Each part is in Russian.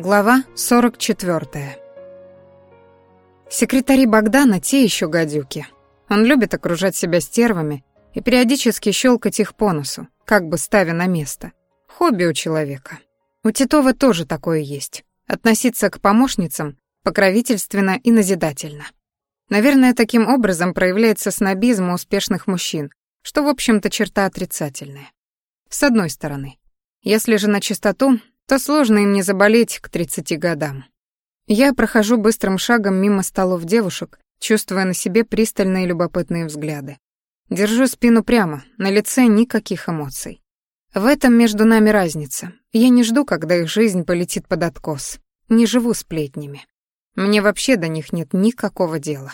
Глава 44. Секретари Богдана те еще гадюки. Он любит окружать себя стервами и периодически щелкать их по носу, как бы ставя на место. Хобби у человека. У Титова тоже такое есть. Относиться к помощницам покровительственно и назидательно. Наверное, таким образом проявляется снобизм у успешных мужчин, что, в общем-то, черта отрицательная. С одной стороны. Если же на чистоту, то сложно им не заболеть к 30 годам. Я прохожу быстрым шагом мимо столов девушек, чувствуя на себе пристальные любопытные взгляды. Держу спину прямо, на лице никаких эмоций. В этом между нами разница. Я не жду, когда их жизнь полетит под откос. Не живу сплетнями. Мне вообще до них нет никакого дела.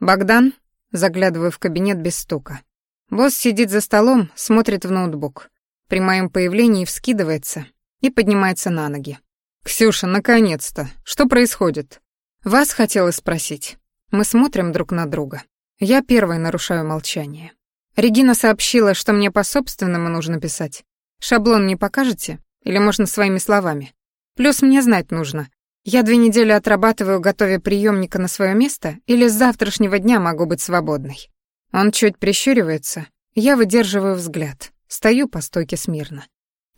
«Богдан?» Заглядываю в кабинет без стука. Босс сидит за столом, смотрит в ноутбук. При моем появлении вскидывается, и поднимается на ноги. «Ксюша, наконец-то! Что происходит?» «Вас хотела спросить». Мы смотрим друг на друга. Я первой нарушаю молчание. Регина сообщила, что мне по собственному нужно писать. Шаблон не покажете? Или можно своими словами? Плюс мне знать нужно. Я две недели отрабатываю, готовя приемника на свое место, или с завтрашнего дня могу быть свободной? Он чуть прищуривается. Я выдерживаю взгляд. Стою по стойке смирно.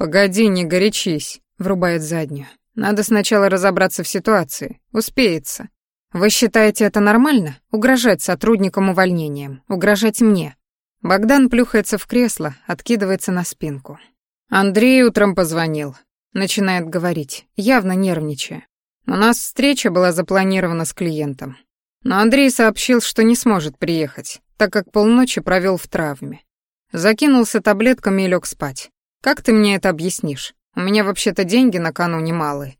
«Погоди, не горячись», — врубает заднюю. «Надо сначала разобраться в ситуации. Успеется. Вы считаете это нормально? Угрожать сотрудникам увольнением? Угрожать мне?» Богдан плюхается в кресло, откидывается на спинку. «Андрей утром позвонил», — начинает говорить, явно нервничая. «У нас встреча была запланирована с клиентом. Но Андрей сообщил, что не сможет приехать, так как полночи провел в травме. Закинулся таблетками и лег спать. Как ты мне это объяснишь? У меня вообще-то деньги на кону немалые.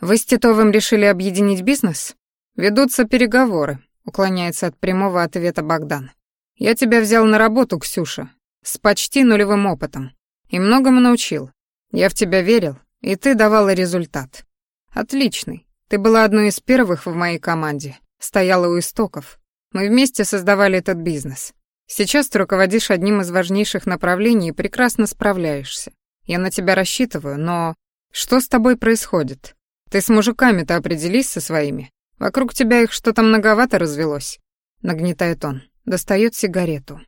Вы с Титовым решили объединить бизнес? Ведутся переговоры, уклоняется от прямого ответа Богдан. Я тебя взял на работу, Ксюша, с почти нулевым опытом. И многому научил. Я в тебя верил, и ты давала результат. Отличный. Ты была одной из первых в моей команде. Стояла у истоков. Мы вместе создавали этот бизнес. Сейчас ты руководишь одним из важнейших направлений и прекрасно справляешься. Я на тебя рассчитываю, но что с тобой происходит? Ты с мужиками-то определись со своими. Вокруг тебя их что-то многовато развелось. Нагнетает он, достает сигарету.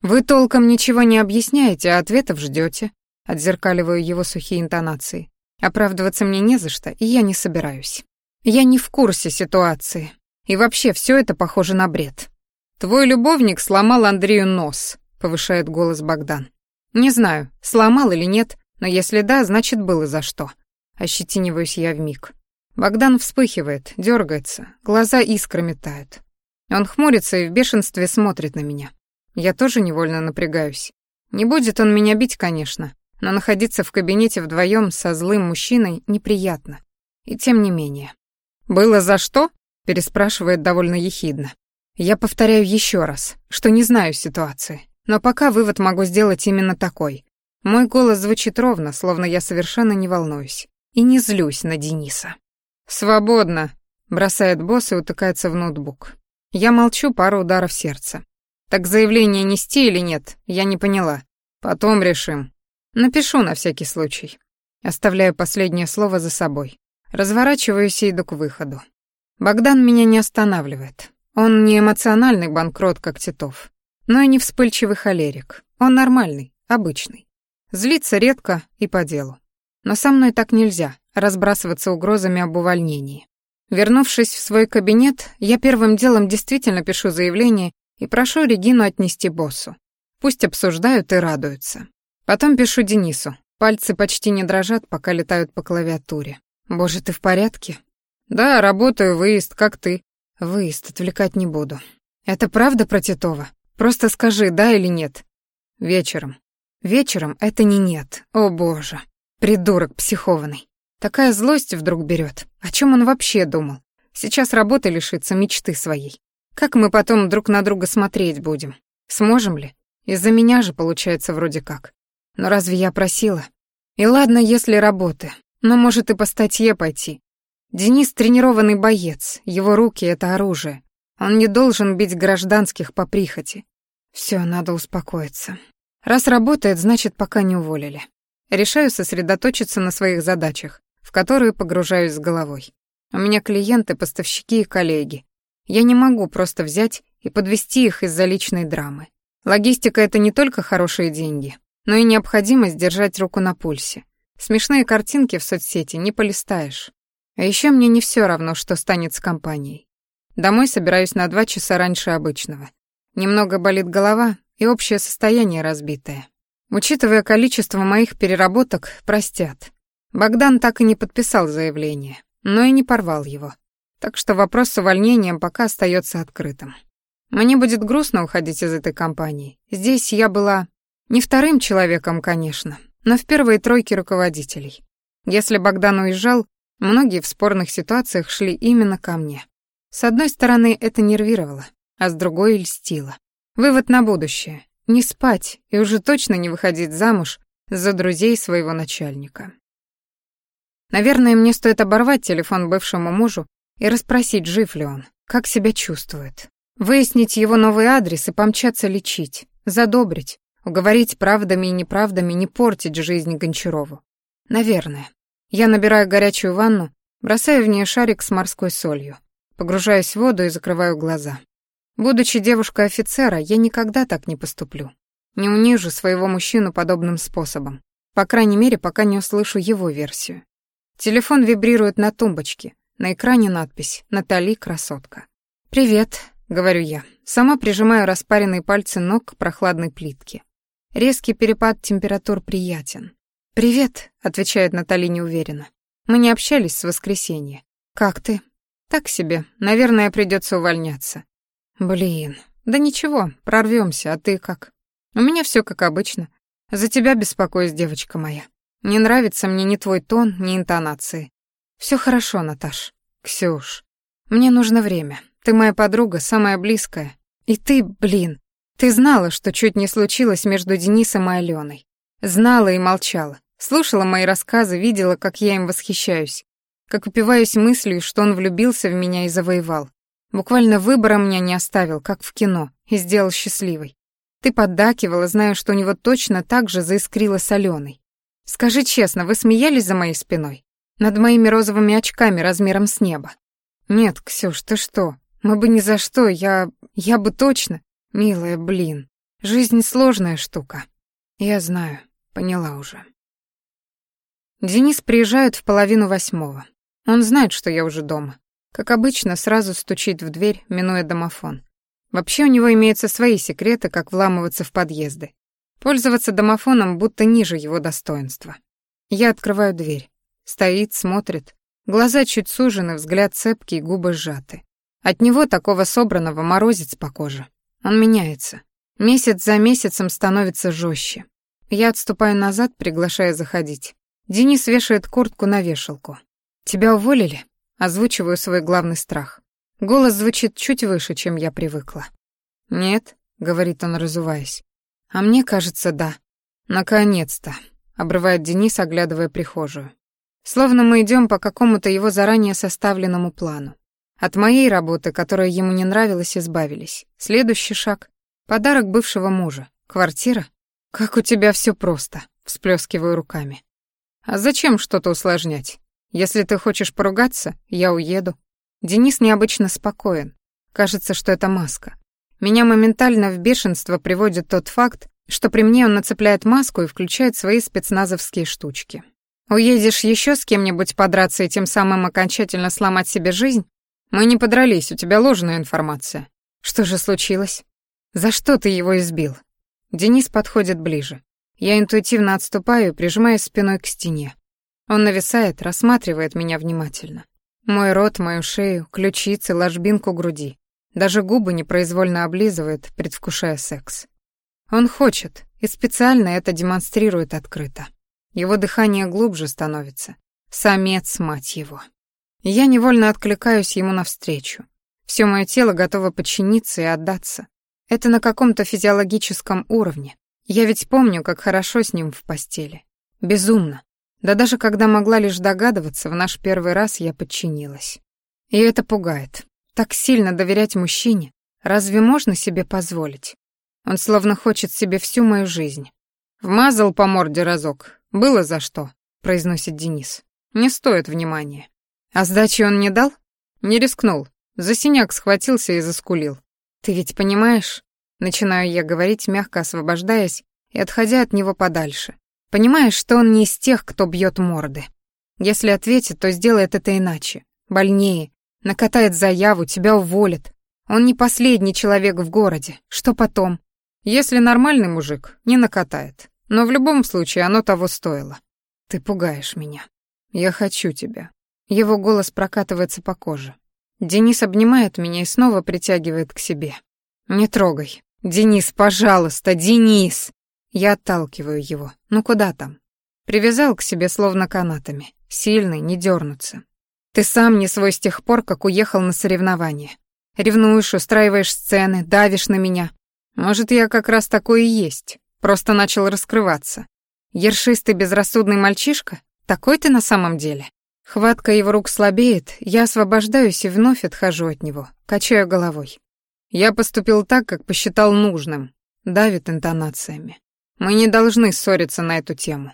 Вы толком ничего не объясняете, а ответов ждете. Отзеркаливаю его сухие интонации. Оправдываться мне не за что, и я не собираюсь. Я не в курсе ситуации. И вообще все это похоже на бред. «Твой любовник сломал Андрею нос», — повышает голос Богдан. «Не знаю, сломал или нет, но если да, значит, было за что». Ощетиниваюсь я вмиг. Богдан вспыхивает, дергается, глаза искрами тают. Он хмурится и в бешенстве смотрит на меня. Я тоже невольно напрягаюсь. Не будет он меня бить, конечно, но находиться в кабинете вдвоем со злым мужчиной неприятно. И тем не менее. «Было за что?» — переспрашивает довольно ехидно. Я повторяю еще раз, что не знаю ситуации, но пока вывод могу сделать именно такой. Мой голос звучит ровно, словно я совершенно не волнуюсь. И не злюсь на Дениса. «Свободно», — бросает босс и утыкается в ноутбук. Я молчу пару ударов сердца. Так заявление нести или нет, я не поняла. Потом решим. Напишу на всякий случай. Оставляю последнее слово за собой. Разворачиваюсь и иду к выходу. Богдан меня не останавливает. Он не эмоциональный банкрот, как Титов, но и не вспыльчивый холерик. Он нормальный, обычный. Злится редко и по делу. Но со мной так нельзя, разбрасываться угрозами об увольнении. Вернувшись в свой кабинет, я первым делом действительно пишу заявление и прошу Регину отнести боссу. Пусть обсуждают и радуются. Потом пишу Денису. Пальцы почти не дрожат, пока летают по клавиатуре. «Боже, ты в порядке?» «Да, работаю, выезд, как ты?» Выезд отвлекать не буду. Это правда про Титова? Просто скажи, да или нет. Вечером. Вечером это не нет. О боже. Придурок психованный. Такая злость вдруг берет. О чем он вообще думал? Сейчас работы лишится мечты своей. Как мы потом друг на друга смотреть будем? Сможем ли? Из-за меня же получается вроде как. Но разве я просила? И ладно, если работы. Но может и по статье пойти. Денис тренированный боец, его руки — это оружие. Он не должен бить гражданских по прихоти. Все, надо успокоиться. Раз работает, значит, пока не уволили. Решаю сосредоточиться на своих задачах, в которые погружаюсь с головой. У меня клиенты, поставщики и коллеги. Я не могу просто взять и подвести их из-за личной драмы. Логистика — это не только хорошие деньги, но и необходимость держать руку на пульсе. Смешные картинки в соцсети не полистаешь. А еще мне не все равно, что станет с компанией. Домой собираюсь на два часа раньше обычного. Немного болит голова и общее состояние разбитое. Учитывая количество моих переработок, простят. Богдан так и не подписал заявление, но и не порвал его. Так что вопрос с увольнением пока остается открытым. Мне будет грустно уходить из этой компании. Здесь я была не вторым человеком, конечно, но в первой тройке руководителей. Если Богдан уезжал, многие в спорных ситуациях шли именно ко мне. С одной стороны, это нервировало, а с другой — льстило. Вывод на будущее. Не спать и уже точно не выходить замуж за друзей своего начальника. Наверное, мне стоит оборвать телефон бывшему мужу и расспросить, жив ли он, как себя чувствует. Выяснить его новый адрес и помчаться лечить, задобрить, уговорить правдами и неправдами не портить жизнь Гончарову. Наверное. Я набираю горячую ванну, бросаю в нее шарик с морской солью, погружаюсь в воду и закрываю глаза. Будучи девушкой офицера, я никогда так не поступлю. Не унижу своего мужчину подобным способом. По крайней мере, пока не услышу его версию. Телефон вибрирует на тумбочке. На экране надпись «Натали, красотка». «Привет», — говорю я. Сама прижимаю распаренные пальцы ног к прохладной плитке. Резкий перепад температур приятен. «Привет», — отвечает Натали неуверенно. «Мы не общались с воскресенья. Как ты?» «Так себе. Наверное, придется увольняться. Блин, да ничего, прорвемся, а ты как? У меня все как обычно. За тебя беспокоюсь, девочка моя. Не нравится мне ни твой тон, ни интонации. Все хорошо, Наташ. Ксюш, мне нужно время. Ты моя подруга, самая близкая. И ты, блин, ты знала, что чуть не случилось между Денисом и Аленой. Знала и молчала. Слушала мои рассказы, видела, как я им восхищаюсь. Как упиваюсь мыслью, что он влюбился в меня и завоевал. Буквально выбора меня не оставил, как в кино, и сделал счастливой. Ты поддакивала, зная, что у него точно так же заискрило с Аленой. Скажи честно, вы смеялись за моей спиной? Над моими розовыми очками размером с неба? Нет, Ксюш, ты что? Мы бы ни за что, я... я бы точно... Милая, блин, жизнь сложная штука. Я знаю, поняла уже. Денис приезжает в половину восьмого. Он знает, что я уже дома. Как обычно, сразу стучит в дверь, минуя домофон. Вообще у него имеются свои секреты, как вламываться в подъезды. Пользоваться домофоном будто ниже его достоинства. Я открываю дверь. Стоит, смотрит. Глаза чуть сужены, взгляд цепкий, губы сжаты. От него такого собранного морозец по коже. Он меняется. Месяц за месяцем становится жестче. Я отступаю назад, приглашая заходить. Денис вешает куртку на вешалку. «Тебя уволили?» Озвучиваю свой главный страх. Голос звучит чуть выше, чем я привыкла. «Нет», — говорит он, разуваясь. «А мне кажется, да». «Наконец-то», — обрывает Денис, оглядывая прихожую. Словно мы идем по какому-то его заранее составленному плану. От моей работы, которая ему не нравилась, избавились. Следующий шаг — подарок бывшего мужа. Квартира? Как у тебя все просто, всплескиваю руками. А зачем что-то усложнять? Если ты хочешь поругаться, я уеду. Денис необычно спокоен. Кажется, что это маска. Меня моментально в бешенство приводит тот факт, что при мне он нацепляет маску и включает свои спецназовские штучки. Уедешь еще с кем-нибудь подраться и тем самым окончательно сломать себе жизнь? Мы не подрались, у тебя ложная информация. Что же случилось? За что ты его избил? Денис подходит ближе. Я интуитивно отступаю, прижимаясь спиной к стене. Он нависает, рассматривает меня внимательно. Мой рот, мою шею, ключицы, ложбинку груди. Даже губы непроизвольно облизывает, предвкушая секс. Он хочет и специально это демонстрирует открыто. Его дыхание глубже становится. Самец, мать его. Я невольно откликаюсь ему навстречу. Все мое тело готово подчиниться и отдаться. Это на каком-то физиологическом уровне. Я ведь помню, как хорошо с ним в постели. Безумно. Да даже когда могла лишь догадываться, в наш первый раз я подчинилась. И это пугает. Так сильно доверять мужчине, разве можно себе позволить? Он словно хочет себе всю мою жизнь. Вмазал по морде разок. Было за что, произносит Денис. Не стоит внимания. А сдачи он не дал? Не рискнул. За синяк схватился и заскулил. Ты ведь понимаешь? Начинаю я говорить, мягко освобождаясь и отходя от него подальше. Понимаешь, что он не из тех, кто бьет морды. Если ответит, то сделает это иначе, больнее, накатает заяву, тебя уволит. Он не последний человек в городе. Что потом? Если нормальный мужик, не накатает. Но в любом случае оно того стоило. Ты пугаешь меня. Я хочу тебя. Его голос прокатывается по коже. Денис обнимает меня и снова притягивает к себе. Не трогай. Денис, пожалуйста, Денис. Я отталкиваю его. Ну куда там? Привязал к себе словно канатами. Сильный, не дернуться. Ты сам не свой с тех пор, как уехал на соревнования. Ревнуешь, устраиваешь сцены, давишь на меня. Может, я как раз такой и есть. Просто начал раскрываться. Ершистый безрассудный мальчишка? Такой ты на самом деле? Хватка его рук слабеет, я освобождаюсь и вновь отхожу от него, качаю головой. Я поступил так, как посчитал нужным. Давит интонациями. Мы не должны ссориться на эту тему.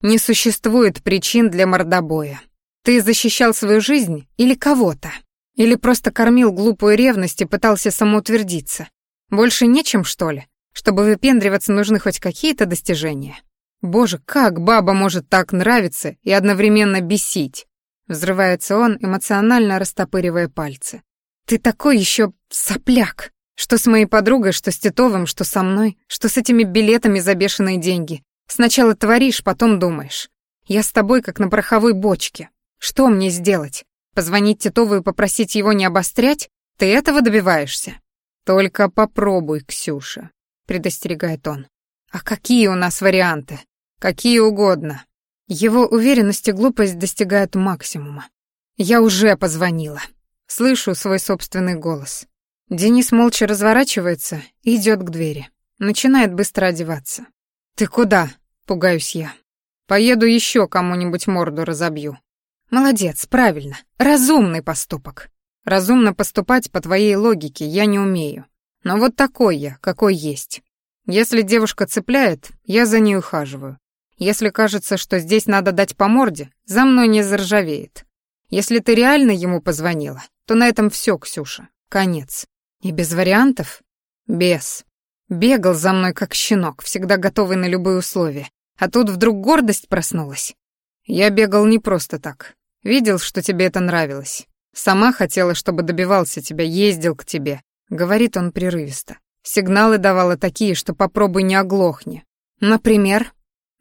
Не существует причин для мордобоя. Ты защищал свою жизнь или кого-то? Или просто кормил глупую ревность и пытался самоутвердиться? Больше нечем, что ли? Чтобы выпендриваться, нужны хоть какие-то достижения. Боже, как баба может так нравиться и одновременно бесить? Взрывается он, эмоционально растопыривая пальцы. Ты такой еще сопляк. Что с моей подругой, что с Титовым, что со мной, что с этими билетами за бешеные деньги. Сначала творишь, потом думаешь. Я с тобой как на пороховой бочке. Что мне сделать? Позвонить Титову и попросить его не обострять? Ты этого добиваешься? Только попробуй, Ксюша, предостерегает он. А какие у нас варианты? Какие угодно. Его уверенность и глупость достигают максимума. Я уже позвонила. Слышу свой собственный голос. Денис молча разворачивается и идет к двери. Начинает быстро одеваться. «Ты куда?» — пугаюсь я. «Поеду еще кому-нибудь морду разобью». «Молодец, правильно. Разумный поступок. Разумно поступать по твоей логике я не умею. Но вот такой я, какой есть. Если девушка цепляет, я за ней ухаживаю. Если кажется, что здесь надо дать по морде, за мной не заржавеет. Если ты реально ему позвонила, то на этом все, Ксюша. Конец. И без вариантов? Без. Бегал за мной как щенок, всегда готовый на любые условия. А тут вдруг гордость проснулась. Я бегал не просто так. Видел, что тебе это нравилось. Сама хотела, чтобы добивался тебя, ездил к тебе. Говорит он прерывисто. Сигналы давала такие, что попробуй не оглохни. Например,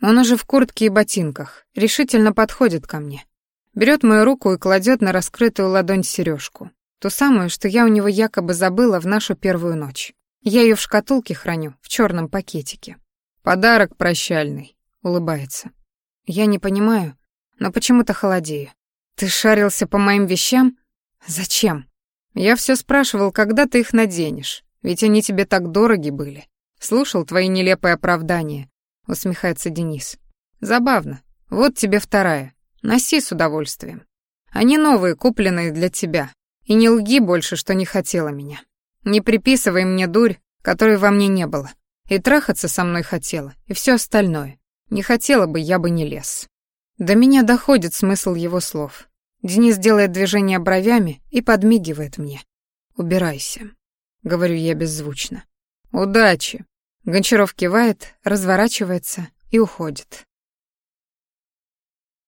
он уже в куртке и ботинках, решительно подходит ко мне. Берет мою руку и кладет на раскрытую ладонь сережку, Ту самую, что я у него якобы забыла в нашу первую ночь. Я ее в шкатулке храню, в черном пакетике. «Подарок прощальный», — улыбается. Я не понимаю, но почему-то холодею. «Ты шарился по моим вещам? Зачем?» «Я все спрашивал, когда ты их наденешь, ведь они тебе так дороги были. Слушал твои нелепые оправдания, — усмехается Денис. «Забавно. Вот тебе вторая. Носи с удовольствием. Они новые, купленные для тебя. И не лги больше, что не хотела меня. Не приписывай мне дурь, которой во мне не было. И трахаться со мной хотела, и все остальное. Не хотела бы, я бы не лез». До меня доходит смысл его слов. Денис делает движение бровями и подмигивает мне. «Убирайся», — говорю я беззвучно. «Удачи», Гончаров кивает, разворачивается и уходит.